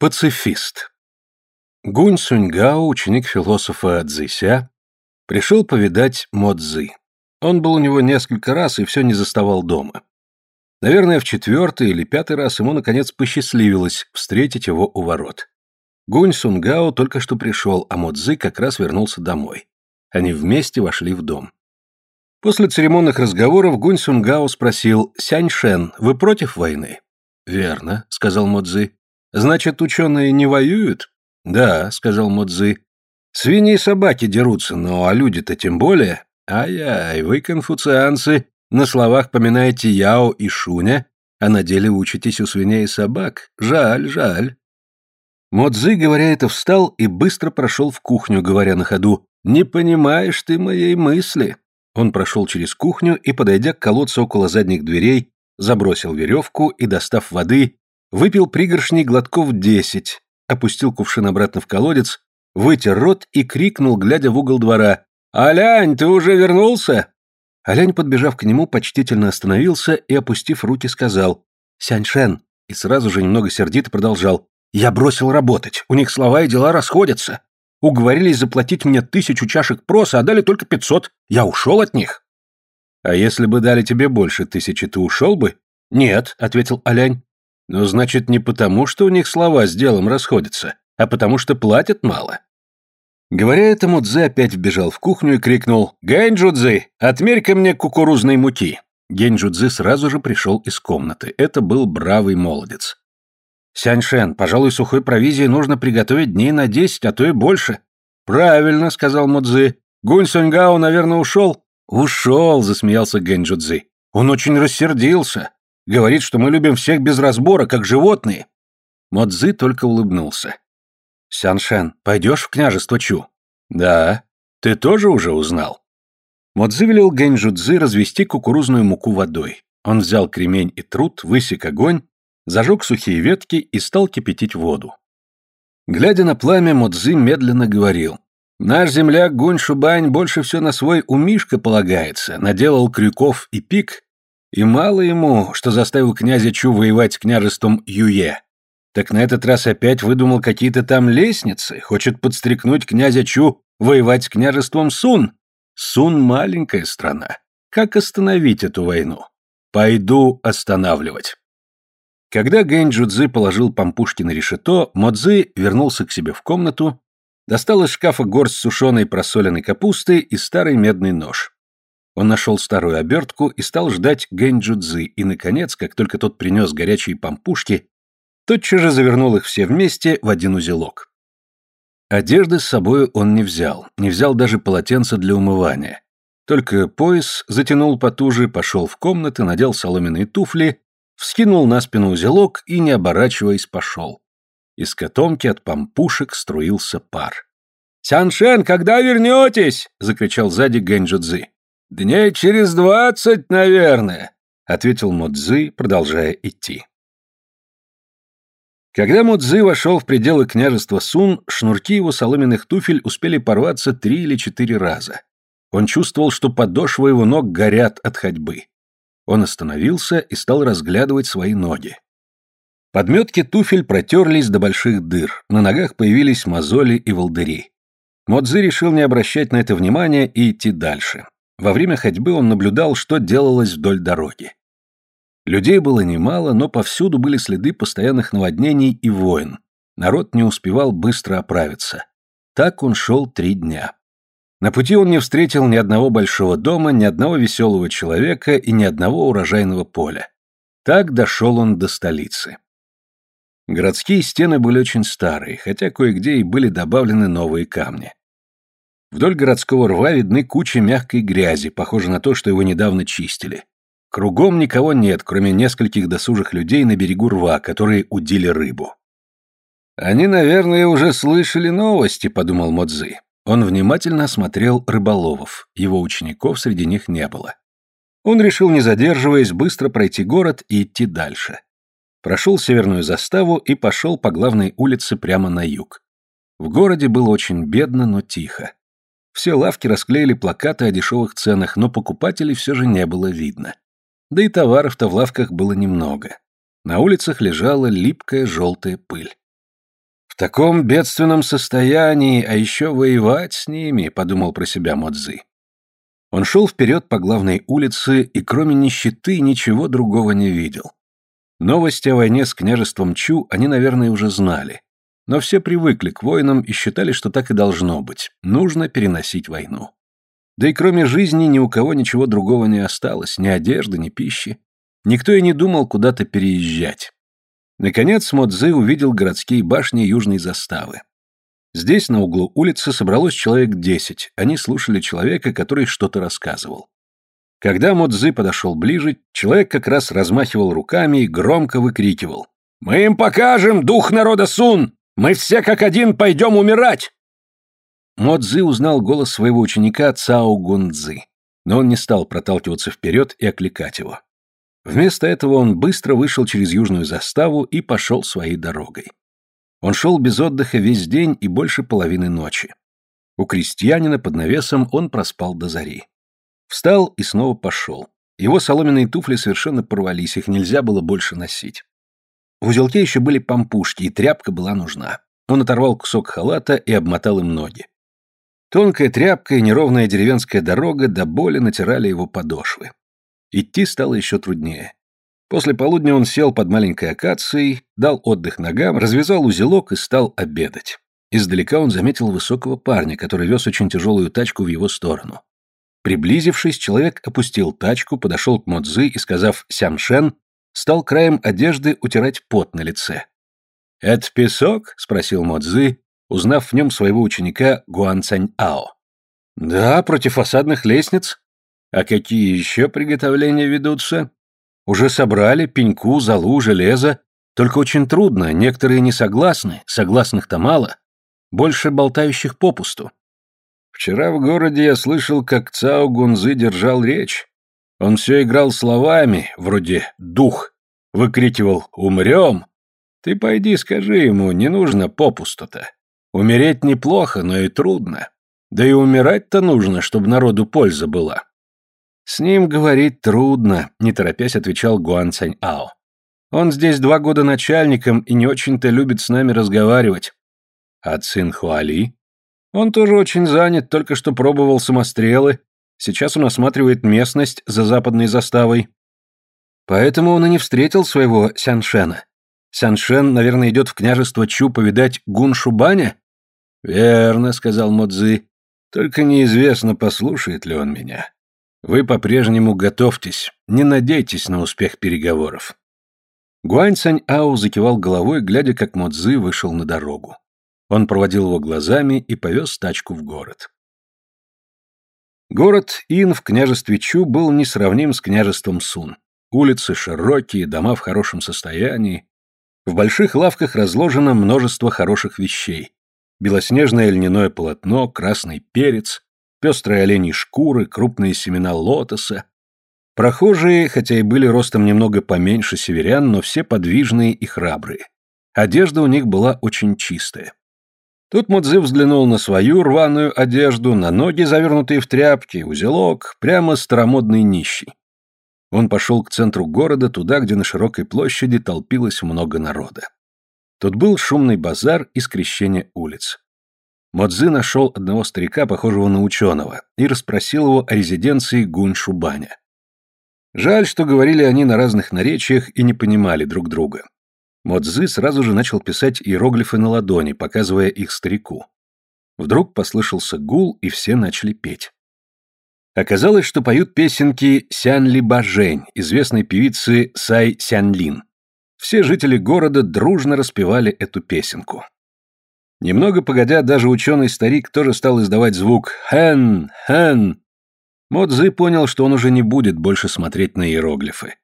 Пацифист. Гунь Суньгао, ученик философа Цзися, пришел повидать Мо Цзы. Он был у него несколько раз и все не заставал дома. Наверное, в четвертый или пятый раз ему, наконец, посчастливилось встретить его у ворот. Гунь Сунгао только что пришел, а Мо Цзы как раз вернулся домой. Они вместе вошли в дом. После церемонных разговоров Гунь Сунгао спросил, «Сянь Шен, вы против войны?» «Верно», — сказал Мо Цзы. Значит, ученые не воюют? Да, сказал Модзы. Свиньи и собаки дерутся, но а люди-то тем более. Ай-яй, вы, конфуцианцы, на словах поминаете Яо и Шуня, а на деле учитесь у свиней и собак. Жаль, жаль. Модзы, говоря это, встал и быстро прошел в кухню, говоря на ходу, «Не понимаешь ты моей мысли». Он прошел через кухню и, подойдя к колодцу около задних дверей, забросил веревку и, достав воды, Выпил пригоршни глотков десять, опустил кувшин обратно в колодец, вытер рот и крикнул, глядя в угол двора. «Алянь, ты уже вернулся?» Алянь, подбежав к нему, почтительно остановился и, опустив руки, сказал «Сяньшен», и сразу же немного сердито продолжал «Я бросил работать, у них слова и дела расходятся. Уговорились заплатить мне тысячу чашек проса, а дали только пятьсот. Я ушел от них». «А если бы дали тебе больше тысячи, ты ушел бы?» «Нет», — ответил Алянь. Но значит не потому, что у них слова с делом расходятся, а потому что платят мало. Говоря это, Мудзе опять вбежал в кухню и крикнул «Гэнджудзи, отмерь-ка мне кукурузной муки!» Гэнджудзи сразу же пришел из комнаты. Это был бравый молодец. «Сяньшен, пожалуй, сухой провизии нужно приготовить дней на десять, а то и больше». «Правильно», — сказал Мудзи. «Гунь Суньгао, наверное, ушел?» «Ушел», — засмеялся Гэнджудзи. «Он очень рассердился. Говорит, что мы любим всех без разбора, как животные. Модзы только улыбнулся. Сяншен, пойдешь в княжество Чу? Да. Ты тоже уже узнал? Модзы велел Гэньжудзы развести кукурузную муку водой. Он взял кремень и труд, высек огонь, зажег сухие ветки и стал кипятить воду. Глядя на пламя, Модзы медленно говорил. «Наш земляк Гунь Шубань больше все на свой умишка полагается, наделал крюков и пик, и мало ему, что заставил князя Чу воевать с княжеством Юе. Так на этот раз опять выдумал какие-то там лестницы, хочет подстрекнуть князя Чу воевать с княжеством Сун. Сун — маленькая страна. Как остановить эту войну? Пойду останавливать. Когда Гэнь положил пампушки на решето, Модзы вернулся к себе в комнату, достал из шкафа горсть сушеной просоленной капусты и старый медный нож. Он нашел старую обертку и стал ждать Гэнджудзы, и, наконец, как только тот принес горячие пампушки, тотчас же завернул их все вместе в один узелок. Одежды с собой он не взял, не взял даже полотенца для умывания. Только пояс затянул потуже, пошел в комнаты, надел соломенные туфли, вскинул на спину узелок и, не оборачиваясь, пошел. Из котомки от пампушек струился пар. «Сяншен, когда вернетесь?» — закричал сзади Гэнджудзы. «Дней через двадцать, наверное», — ответил Модзы, продолжая идти. Когда Модзы вошел в пределы княжества Сун, шнурки его соломенных туфель успели порваться три или четыре раза. Он чувствовал, что подошвы его ног горят от ходьбы. Он остановился и стал разглядывать свои ноги. Подметки туфель протерлись до больших дыр, на ногах появились мозоли и волдыри. Модзы решил не обращать на это внимания и идти дальше. Во время ходьбы он наблюдал, что делалось вдоль дороги. Людей было немало, но повсюду были следы постоянных наводнений и войн. Народ не успевал быстро оправиться. Так он шел три дня. На пути он не встретил ни одного большого дома, ни одного веселого человека и ни одного урожайного поля. Так дошел он до столицы. Городские стены были очень старые, хотя кое-где и были добавлены новые камни. Вдоль городского рва видны кучи мягкой грязи, похоже на то, что его недавно чистили. Кругом никого нет, кроме нескольких досужих людей на берегу рва, которые удили рыбу. «Они, наверное, уже слышали новости», — подумал Модзы. Он внимательно осмотрел рыболовов, его учеников среди них не было. Он решил, не задерживаясь, быстро пройти город и идти дальше. Прошел северную заставу и пошел по главной улице прямо на юг. В городе было очень бедно, но тихо. Все лавки расклеили плакаты о дешевых ценах, но покупателей все же не было видно. Да и товаров-то в лавках было немного. На улицах лежала липкая желтая пыль. В таком бедственном состоянии, а еще воевать с ними, подумал про себя Модзы. Он шел вперед по главной улице и кроме нищеты ничего другого не видел. Новости о войне с княжеством Чу они, наверное, уже знали. Но все привыкли к войнам и считали, что так и должно быть. Нужно переносить войну. Да и кроме жизни ни у кого ничего другого не осталось, ни одежды, ни пищи. Никто и не думал куда-то переезжать. Наконец Модзы увидел городские башни южной заставы. Здесь, на углу улицы, собралось человек десять. Они слушали человека, который что-то рассказывал. Когда Модзы подошел ближе, человек как раз размахивал руками и громко выкрикивал. «Мы им покажем, дух народа Сун! Мы все как один пойдем умирать!» Модзы узнал голос своего ученика Цао Гунцзы, но он не стал проталкиваться вперед и окликать его. Вместо этого он быстро вышел через южную заставу и пошел своей дорогой. Он шел без отдыха весь день и больше половины ночи. У крестьянина под навесом он проспал до зари. Встал и снова пошел. Его соломенные туфли совершенно порвались, их нельзя было больше носить. В узелке еще были помпушки, и тряпка была нужна. Он оторвал кусок халата и обмотал им ноги. Тонкая тряпка и неровная деревенская дорога до боли натирали его подошвы. Идти стало еще труднее. После полудня он сел под маленькой акацией, дал отдых ногам, развязал узелок и стал обедать. Издалека он заметил высокого парня, который вез очень тяжелую тачку в его сторону. Приблизившись, человек опустил тачку, подошел к Модзы и, сказав «Сямшен», стал краем одежды утирать пот на лице. «Это песок?» — спросил Модзы, узнав в нем своего ученика Гуан Цань Ао. «Да, против фасадных лестниц. А какие еще приготовления ведутся? Уже собрали пеньку, золу, железо. Только очень трудно, некоторые не согласны, согласных-то мало. Больше болтающих попусту. Вчера в городе я слышал, как Цао Гунзы держал речь. Он все играл словами, вроде «дух», выкрикивал «умрем». Ты пойди скажи ему, не нужно попусту-то. Умереть неплохо, но и трудно. Да и умирать-то нужно, чтобы народу польза была. С ним говорить трудно, не торопясь отвечал Гуан Цань Ао. Он здесь два года начальником и не очень-то любит с нами разговаривать. А Цин Хуали? Он тоже очень занят, только что пробовал самострелы. Сейчас он осматривает местность за западной заставой. Поэтому он и не встретил своего Сяншена. Сяншен, наверное, идет в княжество Чу повидать Гун Шубаня? Верно, сказал Модзы. Только неизвестно, послушает ли он меня. Вы по-прежнему готовьтесь, не надейтесь на успех переговоров. Гуань Цань Ау закивал головой, глядя, как Модзы вышел на дорогу. Он проводил его глазами и повез тачку в город. Город Ин в княжестве Чу был несравним с княжеством Сун. Улицы широкие, дома в хорошем состоянии. В больших лавках разложено множество хороших вещей белоснежное льняное полотно, красный перец, пестрые оленьи шкуры, крупные семена лотоса. Прохожие, хотя и были ростом немного поменьше северян, но все подвижные и храбрые. Одежда у них была очень чистая. Тут Мудзи взглянул на свою рваную одежду, на ноги, завернутые в тряпки, узелок, прямо старомодный нищий. Он пошел к центру города, туда, где на широкой площади толпилось много народа. Тут был шумный базар и скрещение улиц. Модзы нашел одного старика, похожего на ученого, и расспросил его о резиденции Гунь-Шубаня. Жаль, что говорили они на разных наречиях и не понимали друг друга. Модзы сразу же начал писать иероглифы на ладони, показывая их старику. Вдруг послышался гул, и все начали петь. Оказалось, что поют песенки Сян Ли Бажень, известной певицы Сай Сянлин. Все жители города дружно распевали эту песенку. Немного погодя, даже ученый-старик тоже стал издавать звук «хэн, хэн». Модзы понял, что он уже не будет больше смотреть на иероглифы.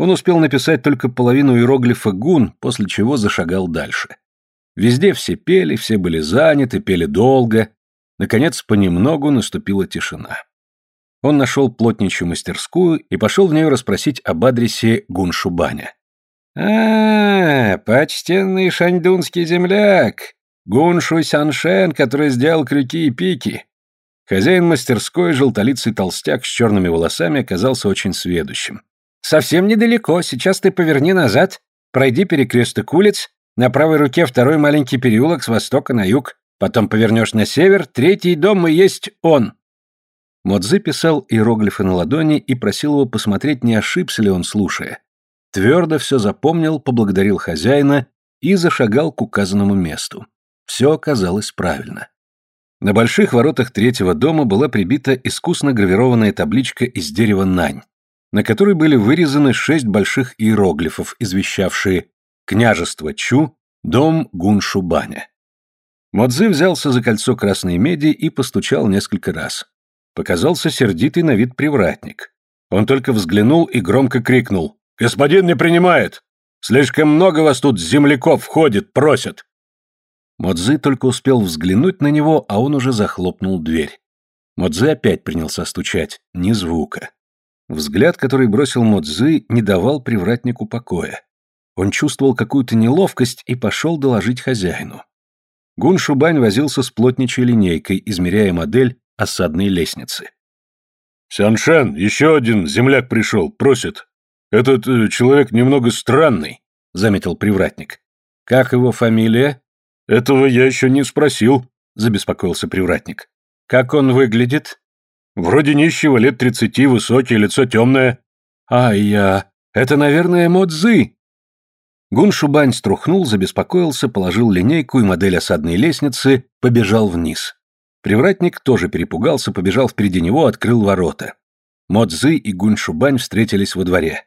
Он успел написать только половину иероглифа «гун», после чего зашагал дальше. Везде все пели, все были заняты, пели долго. Наконец, понемногу наступила тишина. Он нашел плотничью мастерскую и пошел в нее расспросить об адресе Гуншубаня. «А, почтенный шаньдунский земляк! Гуншу Сяншен, который сделал крюки и пики!» Хозяин мастерской, желтолицый толстяк с черными волосами, оказался очень сведущим. «Совсем недалеко, сейчас ты поверни назад, пройди перекресток улиц, На правой руке второй маленький переулок с востока на юг. Потом повернешь на север, третий дом и есть он. Модзы писал иероглифы на ладони и просил его посмотреть, не ошибся ли он, слушая. Твердо все запомнил, поблагодарил хозяина и зашагал к указанному месту. Все оказалось правильно. На больших воротах третьего дома была прибита искусно гравированная табличка из дерева нань, на которой были вырезаны шесть больших иероглифов, извещавшие «Княжество Чу, дом Гуншубаня». Модзы взялся за кольцо красной меди и постучал несколько раз. Показался сердитый на вид привратник. Он только взглянул и громко крикнул. «Господин не принимает! Слишком много вас тут земляков входит, просят!» Модзы только успел взглянуть на него, а он уже захлопнул дверь. Модзы опять принялся стучать. Ни звука. Взгляд, который бросил Модзы, не давал привратнику покоя. Он чувствовал какую-то неловкость и пошел доложить хозяину. Гун Шубань возился с плотничей линейкой, измеряя модель осадной лестницы. «Сяншен, еще один земляк пришел, просит. Этот э, человек немного странный», — заметил привратник. «Как его фамилия?» «Этого я еще не спросил», — забеспокоился привратник. «Как он выглядит?» «Вроде нищего, лет тридцати, высокий, лицо темное». «А я... Это, наверное, Модзы». Гун Шубань струхнул, забеспокоился, положил линейку и модель осадной лестницы, побежал вниз. Привратник тоже перепугался, побежал впереди него, открыл ворота. Модзы и Гун Шубань встретились во дворе.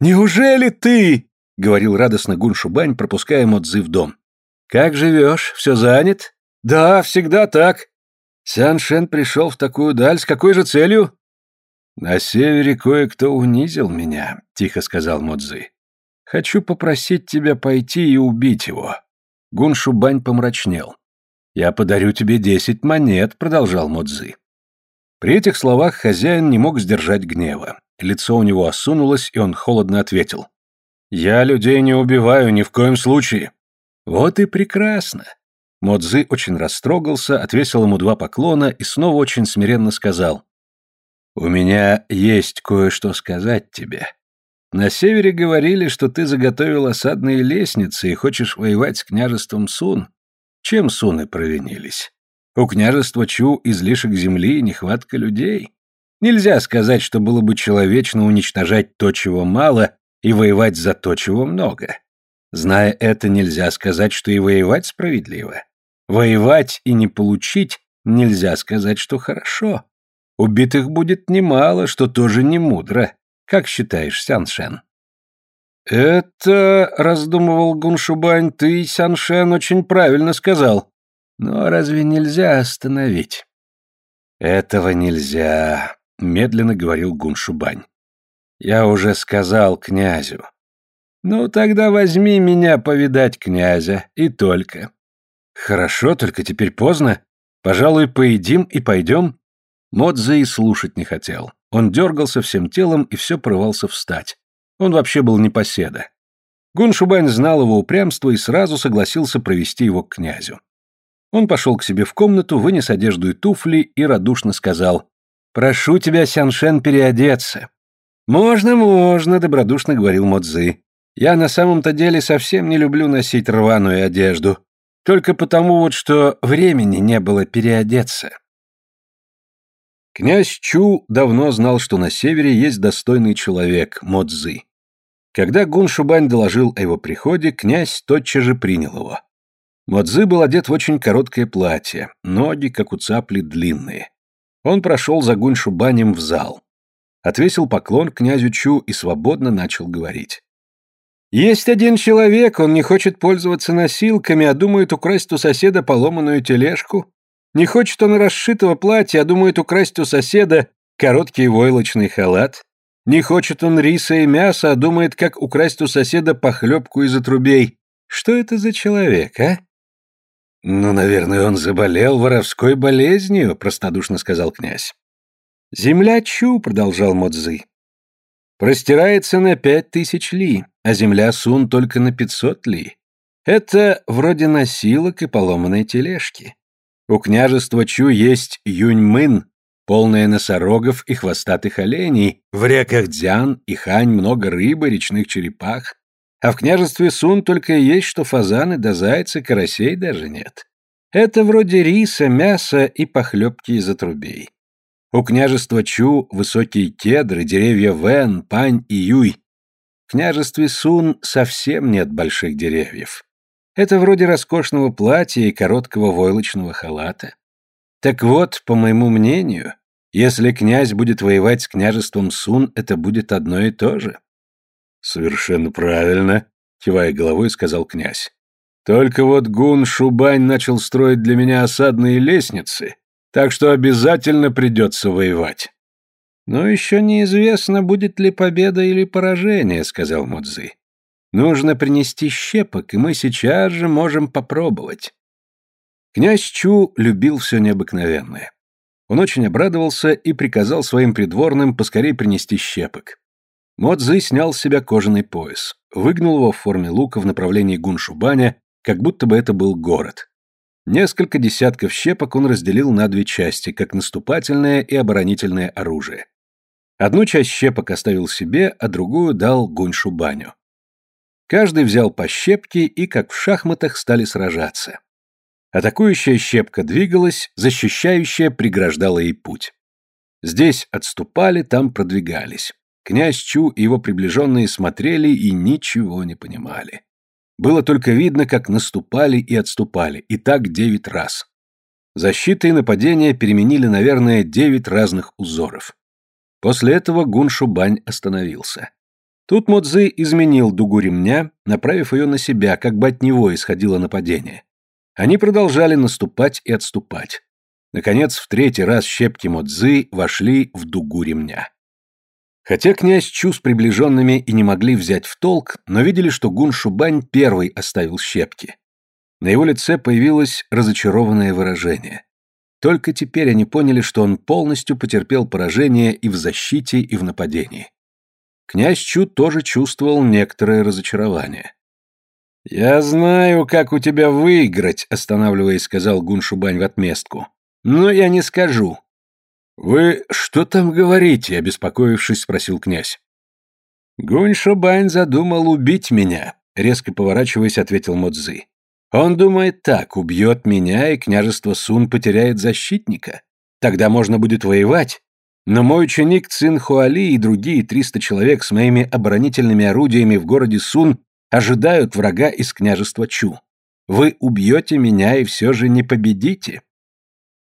«Неужели ты?» — говорил радостно Гун Шубань, пропуская Модзы в дом. «Как живешь? Все занят?» «Да, всегда так». Сян Шен пришел в такую даль. С какой же целью?» «На севере кое-кто унизил меня», — тихо сказал Модзы. «Хочу попросить тебя пойти и убить его». Гун Шубань помрачнел. «Я подарю тебе десять монет», — продолжал Модзы. При этих словах хозяин не мог сдержать гнева. Лицо у него осунулось, и он холодно ответил. «Я людей не убиваю ни в коем случае». Вот и прекрасно. Модзы очень растрогался, отвесил ему два поклона и снова очень смиренно сказал. «У меня есть кое-что сказать тебе. На севере говорили, что ты заготовил осадные лестницы и хочешь воевать с княжеством Сун. Чем Суны провинились? У княжества Чу излишек земли и нехватка людей. Нельзя сказать, что было бы человечно уничтожать то, чего мало, и воевать за то, чего много. Зная это, нельзя сказать, что и воевать справедливо. Воевать и не получить нельзя сказать, что хорошо. Убитых будет немало, что тоже не мудро. Как считаешь, Сяншен? «Это, — раздумывал Гуншубань, — ты, Сяншен, очень правильно сказал. Но разве нельзя остановить?» «Этого нельзя», — медленно говорил Гуншубань. «Я уже сказал князю. «Ну, тогда возьми меня повидать князя, и только». «Хорошо, только теперь поздно. Пожалуй, поедим и пойдем». Модзе и слушать не хотел. Он дергался всем телом и все порывался встать. Он вообще был непоседа. Гун Шубань знал его упрямство и сразу согласился провести его к князю. Он пошел к себе в комнату, вынес одежду и туфли и радушно сказал «Прошу тебя, Сяншен, переодеться». «Можно, можно», — добродушно говорил Модзы. Я на самом-то деле совсем не люблю носить рваную одежду. Только потому вот, что времени не было переодеться. Князь Чу давно знал, что на севере есть достойный человек, Модзы. Когда Гун Шубань доложил о его приходе, князь тотчас же принял его. Модзы был одет в очень короткое платье, ноги, как у цапли, длинные. Он прошел за Гун Шубанем в зал. Отвесил поклон князю Чу и свободно начал говорить. Есть один человек, он не хочет пользоваться носилками, а думает украсть у соседа поломанную тележку. Не хочет он расшитого платья, а думает украсть у соседа короткий войлочный халат. Не хочет он риса и мяса, а думает, как украсть у соседа похлебку из отрубей. Что это за человек, а? Ну, наверное, он заболел воровской болезнью, простодушно сказал князь. Земля Чу, продолжал Модзы, простирается на пять тысяч ли а земля Сун только на 500 ли. Это вроде носилок и поломанной тележки. У княжества Чу есть Юньмын, полная носорогов и хвостатых оленей, в реках Дзян и Хань много рыбы, речных черепах. А в княжестве Сун только и есть, что фазаны да зайцы, карасей даже нет. Это вроде риса, мяса и похлебки из отрубей. У княжества Чу высокие кедры, деревья Вен, Пань и Юй. В княжестве Сун совсем нет больших деревьев. Это вроде роскошного платья и короткого войлочного халата. Так вот, по моему мнению, если князь будет воевать с княжеством Сун, это будет одно и то же. Совершенно правильно, кивая головой, сказал князь. Только вот Гун Шубань начал строить для меня осадные лестницы, так что обязательно придется воевать. Но еще неизвестно, будет ли победа или поражение, сказал Мудзы. Нужно принести щепок, и мы сейчас же можем попробовать. Князь Чу любил все необыкновенное. Он очень обрадовался и приказал своим придворным поскорей принести щепок. Модзы снял с себя кожаный пояс, выгнул его в форме лука в направлении Гуншубаня, как будто бы это был город. Несколько десятков щепок он разделил на две части, как наступательное и оборонительное оружие. Одну часть щепок оставил себе, а другую дал Гуншубаню. Каждый взял по щепке и, как в шахматах, стали сражаться. Атакующая щепка двигалась, защищающая преграждала ей путь. Здесь отступали, там продвигались. Князь Чу и его приближенные смотрели и ничего не понимали. Было только видно, как наступали и отступали, и так девять раз. Защита и нападение переменили, наверное, девять разных узоров. После этого Гун Шубань остановился. Тут Модзы изменил дугу ремня, направив ее на себя, как бы от него исходило нападение. Они продолжали наступать и отступать. Наконец, в третий раз щепки Модзы вошли в дугу ремня. Хотя князь Чу с приближенными и не могли взять в толк, но видели, что Гун Шубань первый оставил щепки. На его лице появилось разочарованное выражение. Только теперь они поняли, что он полностью потерпел поражение и в защите, и в нападении. Князь Чу тоже чувствовал некоторое разочарование. «Я знаю, как у тебя выиграть», — останавливаясь, сказал Гун Шубань в отместку. «Но я не скажу». «Вы что там говорите?» — обеспокоившись, спросил князь. «Гунь Шубань задумал убить меня», — резко поворачиваясь, ответил Модзы. «Он думает так, убьет меня, и княжество Сун потеряет защитника. Тогда можно будет воевать. Но мой ученик Цин Хуали и другие триста человек с моими оборонительными орудиями в городе Сун ожидают врага из княжества Чу. Вы убьете меня и все же не победите».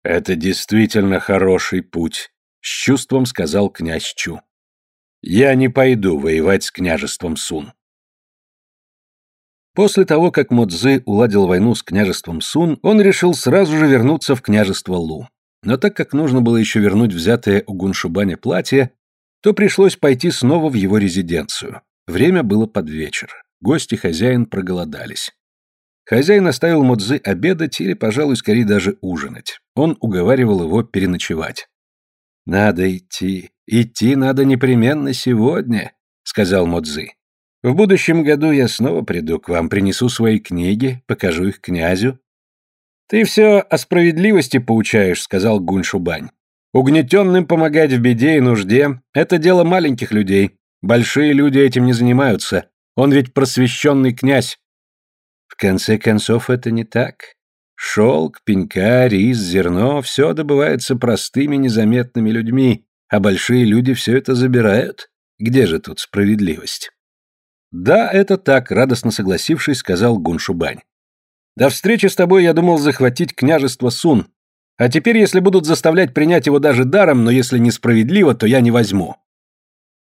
«Это действительно хороший путь», — с чувством сказал князь Чу. «Я не пойду воевать с княжеством Сун». После того, как Модзы уладил войну с княжеством Сун, он решил сразу же вернуться в княжество Лу. Но так как нужно было еще вернуть взятое у Гуншубаня платье, то пришлось пойти снова в его резиденцию. Время было под вечер. Гости хозяин проголодались. Хозяин оставил Модзы обедать или, пожалуй, скорее даже ужинать. Он уговаривал его переночевать. «Надо идти. Идти надо непременно сегодня», — сказал Модзы. «В будущем году я снова приду к вам, принесу свои книги, покажу их князю». «Ты все о справедливости поучаешь», — сказал Гуншубань. «Угнетенным помогать в беде и нужде — это дело маленьких людей. Большие люди этим не занимаются. Он ведь просвещенный князь. Конце концов, это не так. Шелк, пенька, рис, зерно — все добывается простыми, незаметными людьми, а большие люди все это забирают. Где же тут справедливость? Да, это так, радостно согласившись, сказал Гуншубань. До встречи с тобой я думал захватить княжество Сун. А теперь, если будут заставлять принять его даже даром, но если несправедливо, то я не возьму.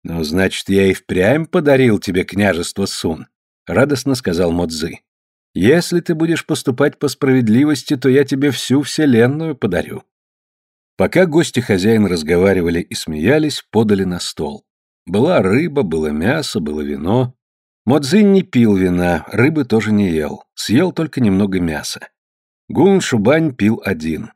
«Ну, значит, я и впрямь подарил тебе княжество Сун», — радостно сказал Модзы. «Если ты будешь поступать по справедливости, то я тебе всю вселенную подарю». Пока гости хозяин разговаривали и смеялись, подали на стол. Была рыба, было мясо, было вино. Модзин не пил вина, рыбы тоже не ел, съел только немного мяса. Гун Шубань пил один.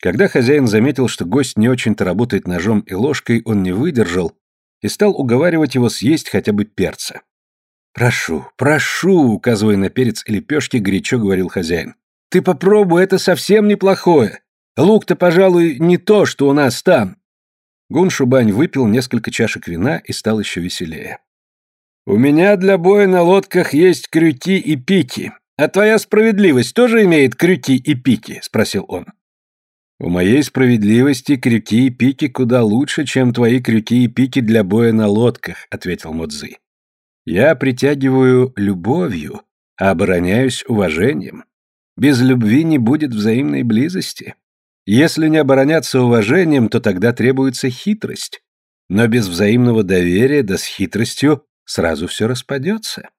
Когда хозяин заметил, что гость не очень-то работает ножом и ложкой, он не выдержал и стал уговаривать его съесть хотя бы перца. «Прошу, прошу», — указывая на перец и лепешки, горячо говорил хозяин. «Ты попробуй, это совсем неплохое. Лук-то, пожалуй, не то, что у нас там». Гун Шубань выпил несколько чашек вина и стал еще веселее. «У меня для боя на лодках есть крюки и пики. А твоя справедливость тоже имеет крюки и пики?» — спросил он. «У моей справедливости крюки и пики куда лучше, чем твои крюки и пики для боя на лодках», — ответил Модзы. «Я притягиваю любовью, а обороняюсь уважением. Без любви не будет взаимной близости. Если не обороняться уважением, то тогда требуется хитрость. Но без взаимного доверия, да с хитростью, сразу все распадется.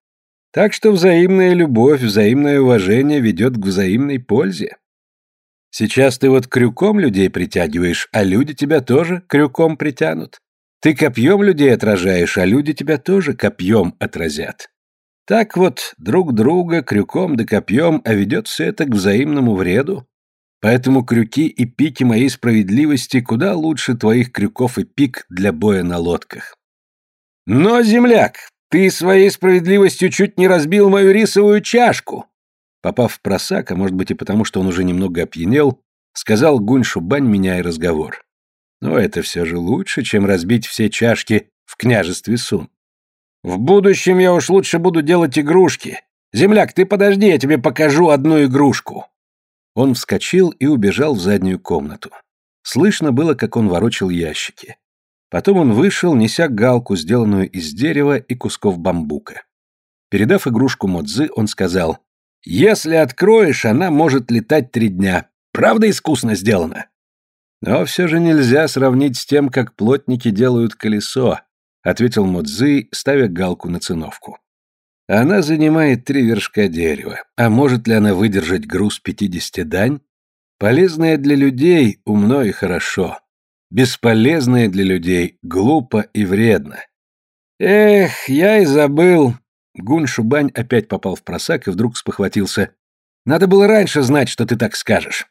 Так что взаимная любовь, взаимное уважение ведет к взаимной пользе. Сейчас ты вот крюком людей притягиваешь, а люди тебя тоже крюком притянут. Ты копьем людей отражаешь, а люди тебя тоже копьем отразят. Так вот, друг друга крюком да копьем, а ведет все это к взаимному вреду. Поэтому крюки и пики моей справедливости куда лучше твоих крюков и пик для боя на лодках. Но, земляк, ты своей справедливостью чуть не разбил мою рисовую чашку. Попав в просак, а может быть и потому, что он уже немного опьянел, сказал Гунь Шубань, меняя разговор. Но это все же лучше, чем разбить все чашки в княжестве Сун. В будущем я уж лучше буду делать игрушки. Земляк, ты подожди, я тебе покажу одну игрушку. Он вскочил и убежал в заднюю комнату. Слышно было, как он ворочал ящики. Потом он вышел, неся галку, сделанную из дерева и кусков бамбука. Передав игрушку Модзы, он сказал, «Если откроешь, она может летать три дня. Правда искусно сделано?» Но все же нельзя сравнить с тем, как плотники делают колесо, ответил Модзы, ставя галку на циновку. Она занимает три вершка дерева. А может ли она выдержать груз пятидесяти дань? Полезная для людей умно и хорошо. Бесполезная для людей глупо и вредно. Эх, я и забыл. Гун Шубань опять попал в просак и вдруг спохватился. Надо было раньше знать, что ты так скажешь.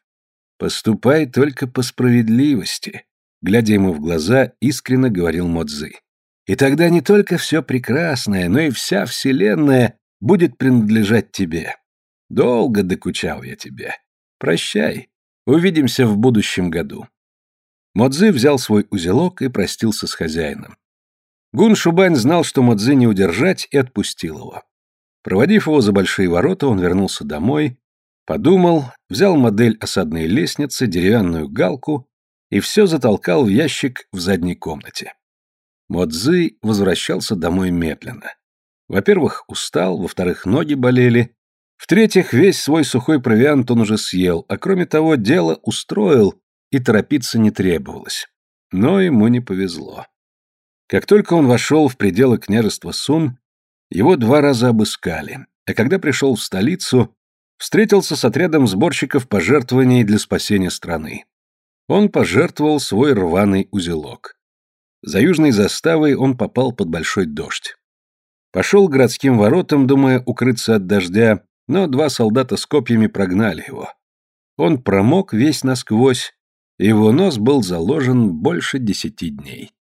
Поступай только по справедливости, глядя ему в глаза, искренне говорил Модзы. И тогда не только все прекрасное, но и вся вселенная будет принадлежать тебе. Долго докучал я тебе. Прощай. Увидимся в будущем году. Модзы взял свой узелок и простился с хозяином. Гун Шубань знал, что Модзы не удержать, и отпустил его. Проводив его за большие ворота, он вернулся домой, подумал, взял модель осадной лестницы, деревянную галку и все затолкал в ящик в задней комнате. Модзы возвращался домой медленно. Во-первых, устал, во-вторых, ноги болели, в-третьих, весь свой сухой провиант он уже съел, а кроме того, дело устроил, и торопиться не требовалось. Но ему не повезло. Как только он вошел в пределы княжества Сун, его два раза обыскали, а когда пришел в столицу, встретился с отрядом сборщиков пожертвований для спасения страны. Он пожертвовал свой рваный узелок. За южной заставой он попал под большой дождь. Пошел к городским воротам, думая укрыться от дождя, но два солдата с копьями прогнали его. Он промок весь насквозь, и его нос был заложен больше десяти дней.